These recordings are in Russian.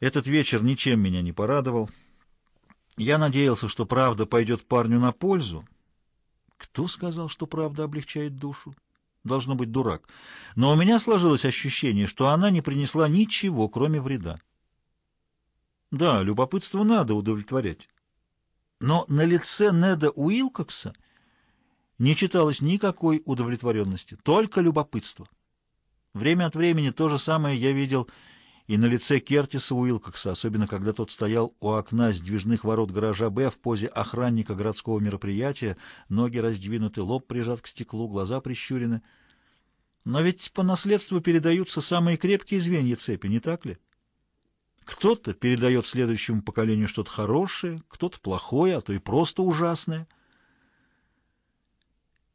Этот вечер ничем меня не порадовал. Я надеялся, что правда пойдет парню на пользу. Кто сказал, что правда облегчает душу? Должно быть дурак. Но у меня сложилось ощущение, что она не принесла ничего, кроме вреда. Да, любопытство надо удовлетворять. Но на лице Неда Уилкокса не читалось никакой удовлетворенности, только любопытство. Время от времени то же самое я видел и на лице Кертиса Уилкокса, особенно когда тот стоял у окна сдвижных ворот гаража «Б» в позе охранника городского мероприятия, ноги раздвинуты, лоб прижат к стеклу, глаза прищурены. Но ведь по наследству передаются самые крепкие звенья цепи, не так ли? Кто-то передает следующему поколению что-то хорошее, кто-то плохое, а то и просто ужасное.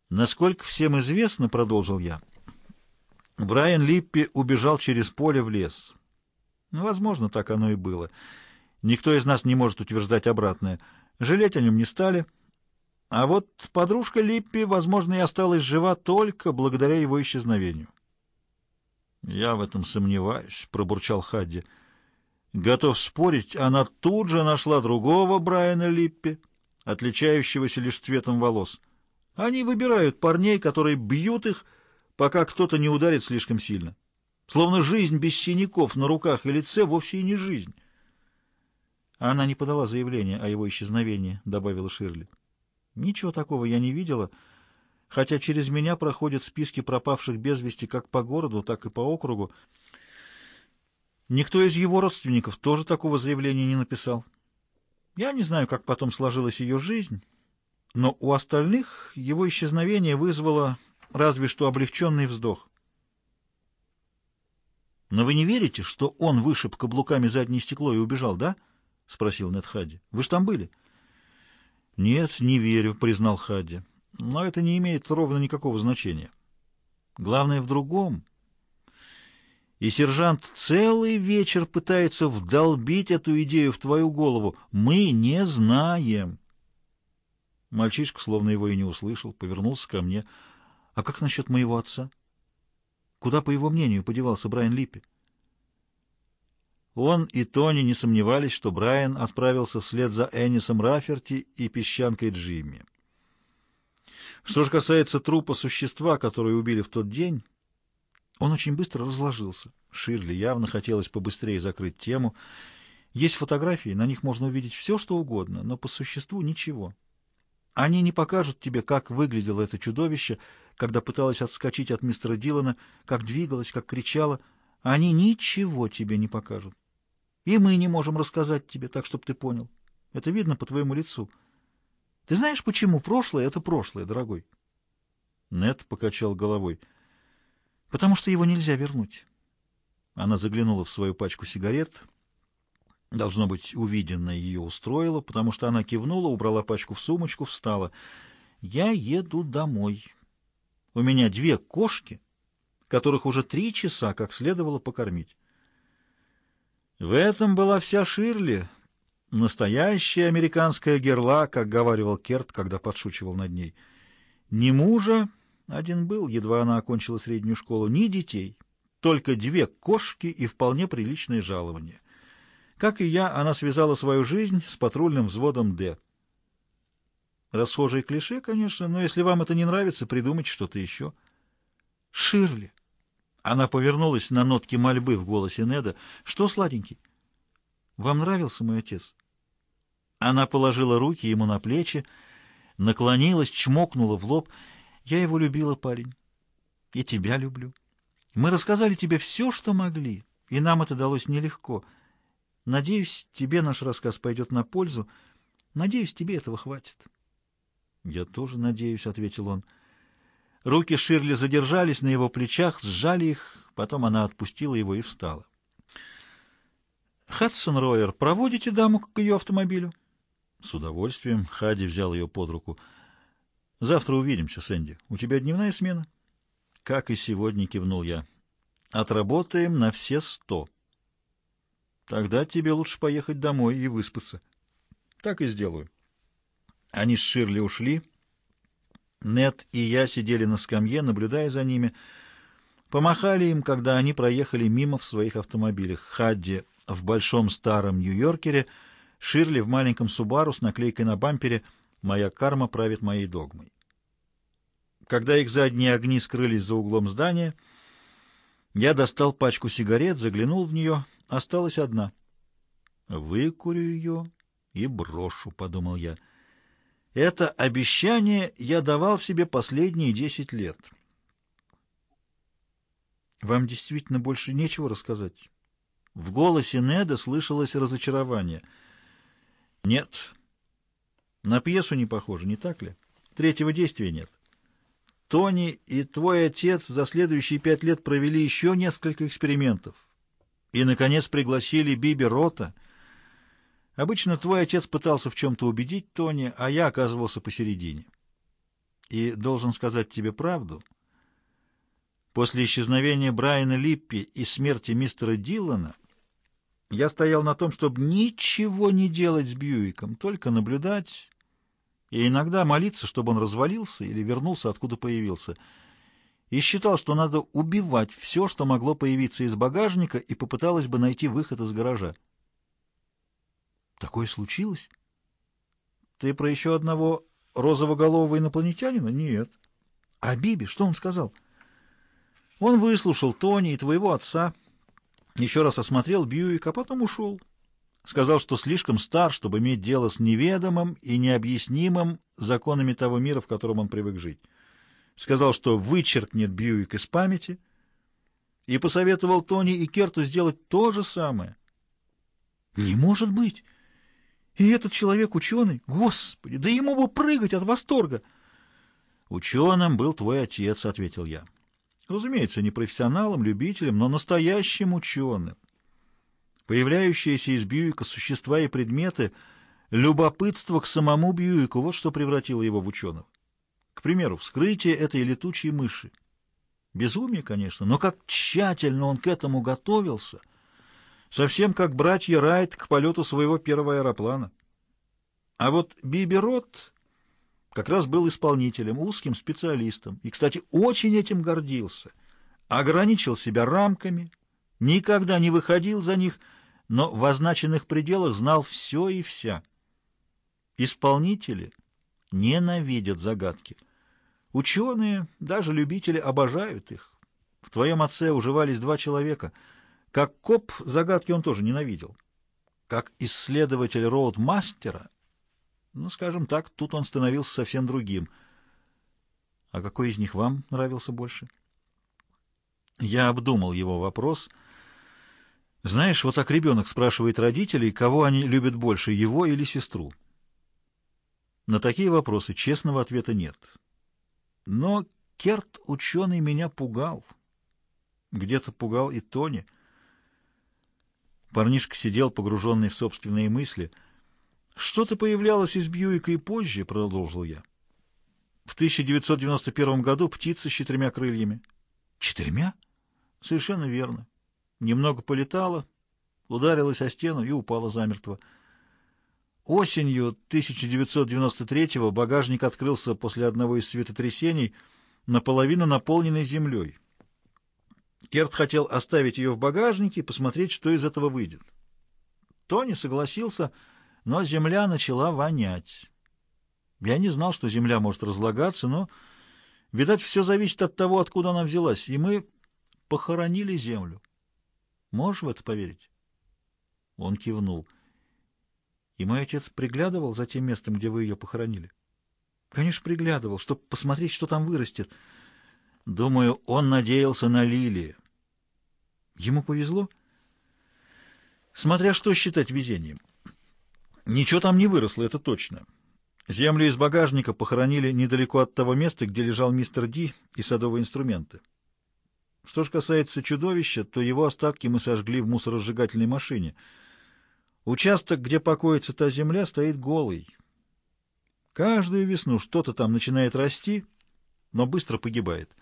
Насколько всем известно, продолжил я, Брайан Липпи убежал через поле в лес. Ну, возможно, так оно и было. Никто из нас не может утверждать обратное. Жалеть о нем не стали. А вот подружка Липпи, возможно, и осталась жива только благодаря его исчезновению. «Я в этом сомневаюсь», — пробурчал Хадди. Готов спорить, она тут же нашла другого Брайана Липпи, отличающегося лишь цветом волос. Они выбирают парней, которые бьют их, пока кто-то не ударит слишком сильно. Словно жизнь без синяков на руках и лице вовсе и не жизнь. Она не подала заявление о его исчезновении, добавила Ширли. Ничего такого я не видела, хотя через меня проходят списки пропавших без вести как по городу, так и по округу. Никто из его родственников тоже такого заявления не написал. Я не знаю, как потом сложилась ее жизнь, но у остальных его исчезновение вызвало разве что облегченный вздох. «Но вы не верите, что он вышиб каблуками заднее стекло и убежал, да?» — спросил Нед Хадди. «Вы ж там были?» «Нет, не верю», — признал Хадди. «Но это не имеет ровно никакого значения. Главное в другом. И сержант целый вечер пытается вдолбить эту идею в твою голову. Мы не знаем». Мальчишка, словно его и не услышал, повернулся ко мне. «А как насчет моего отца?» Куда, по его мнению, подевался Брайан Липпи? Он и Тони не сомневались, что Брайан отправился вслед за Эннисом Раферти и песчанкой Джимми. Что же касается трупа существа, которое убили в тот день, он очень быстро разложился. Ширли явно хотелось побыстрее закрыть тему. Есть фотографии, на них можно увидеть все, что угодно, но по существу ничего. Они не покажут тебе, как выглядело это чудовище, когда пыталась отскочить от мистера Дилана, как двигалась, как кричала. Они ничего тебе не покажут. И мы не можем рассказать тебе так, чтобы ты понял. Это видно по твоему лицу. Ты знаешь, почему прошлое — это прошлое, дорогой?» Нет покачал головой. «Потому что его нельзя вернуть». Она заглянула в свою пачку сигарет — Должно быть, увиденное ее устроило, потому что она кивнула, убрала пачку в сумочку, встала. «Я еду домой. У меня две кошки, которых уже три часа как следовало покормить». В этом была вся Ширли, настоящая американская герла, как говаривал Керт, когда подшучивал над ней. Ни мужа, один был, едва она окончила среднюю школу, ни детей, только две кошки и вполне приличное жалование. Как и я, она связала свою жизнь с патрульным взводом «Д». Расхожие клише, конечно, но если вам это не нравится, придумайте что-то еще. Ширли. Она повернулась на нотки мольбы в голосе Неда. Что, сладенький? Вам нравился мой отец? Она положила руки ему на плечи, наклонилась, чмокнула в лоб. Я его любила, парень. И тебя люблю. Мы рассказали тебе все, что могли, и нам это далось нелегко — Надеюсь, тебе наш рассказ пойдет на пользу. Надеюсь, тебе этого хватит. Я тоже надеюсь, — ответил он. Руки Ширли задержались на его плечах, сжали их, потом она отпустила его и встала. «Хадсон Ройер, проводите даму к ее автомобилю?» С удовольствием Хади взял ее под руку. «Завтра увидимся, Сэнди. У тебя дневная смена?» «Как и сегодня», — кивнул я. «Отработаем на все сто». Тогда тебе лучше поехать домой и выспаться. Так и сделаю. Они с Ширли ушли. Нет и я сидели на скамье, наблюдая за ними. Помахали им, когда они проехали мимо в своих автомобилях. Хадди в большом старом Нью-Йоркере, Ширли в маленьком Субару с наклейкой на бампере «Моя карма правит моей догмой». Когда их задние огни скрылись за углом здания, я достал пачку сигарет, заглянул в нее, осталась одна. «Выкурю ее и брошу», — подумал я. Это обещание я давал себе последние десять лет. Вам действительно больше нечего рассказать? В голосе Неда слышалось разочарование. Нет. На пьесу не похоже, не так ли? Третьего действия нет. Тони и твой отец за следующие пять лет провели еще несколько экспериментов. И, наконец, пригласили Биби Рота. Обычно твой отец пытался в чем-то убедить Тони, а я оказывался посередине. И должен сказать тебе правду. После исчезновения Брайана Липпи и смерти мистера Дилана я стоял на том, чтобы ничего не делать с Бьюиком, только наблюдать и иногда молиться, чтобы он развалился или вернулся, откуда появился, и считал, что надо убивать все, что могло появиться из багажника, и попыталась бы найти выход из гаража. Такое случилось? Ты про еще одного розовоголового инопланетянина? Нет. А Биби, что он сказал? Он выслушал Тони и твоего отца, еще раз осмотрел Бьюик, а потом ушел. Сказал, что слишком стар, чтобы иметь дело с неведомым и необъяснимым законами того мира, в котором он привык жить. Сказал, что вычеркнет Бьюик из памяти, и посоветовал Тони и Керту сделать то же самое. «Не может быть! И этот человек ученый? Господи, да ему бы прыгать от восторга!» «Ученым был твой отец», — ответил я. «Разумеется, не профессионалом, любителем, но настоящим ученым. Появляющиеся из Бьюика существа и предметы, любопытство к самому Бьюику, вот что превратило его в ученого. К примеру, вскрытие этой летучей мыши. Безумие, конечно, но как тщательно он к этому готовился, совсем как братья Райт к полету своего первого аэроплана. А вот Биби Рот как раз был исполнителем, узким специалистом, и, кстати, очень этим гордился. Ограничил себя рамками, никогда не выходил за них, но в означенных пределах знал все и вся. Исполнители ненавидят загадки. Ученые, даже любители, обожают их. В твоем отце уживались два человека. Как коп загадки он тоже ненавидел. Как исследователь роуд-мастера, ну, скажем так, тут он становился совсем другим. А какой из них вам нравился больше? Я обдумал его вопрос — знаешь, вот так ребенок спрашивает родителей, кого они любят больше, его или сестру. На такие вопросы честного ответа нет. Но Керт, ученый, меня пугал. Где-то пугал и Тони. Парнишка сидел, погруженный в собственные мысли. «Что-то появлялось из Бьюика и позже», — продолжил я. «В 1991 году птица с четырьмя крыльями». «Четырьмя?» «Совершенно верно немного полетала, ударилась о стену и упала замертво. Осенью 1993-го багажник открылся после одного из светотрясений, наполовину наполненный землей. Керт хотел оставить ее в багажнике и посмотреть, что из этого выйдет. Тони согласился, но земля начала вонять. Я не знал, что земля может разлагаться, но, видать, все зависит от того, откуда она взялась, и мы похоронили землю. Можешь в это поверить?» Он кивнул. «И мой отец приглядывал за тем местом, где вы ее похоронили?» «Конечно, приглядывал, чтобы посмотреть, что там вырастет. Думаю, он надеялся на лилии. Ему повезло?» «Смотря что считать везением. Ничего там не выросло, это точно». Землю из багажника похоронили недалеко от того места, где лежал мистер Ди и садовые инструменты. Что же касается чудовища, то его остатки мы сожгли в мусоросжигательной машине. Участок, где покоится та земля, стоит голый. Каждую весну что-то там начинает расти, но быстро погибает.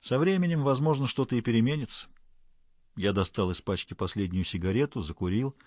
Со временем, возможно, что-то и переменится. Я достал из пачки последнюю сигарету, закурил —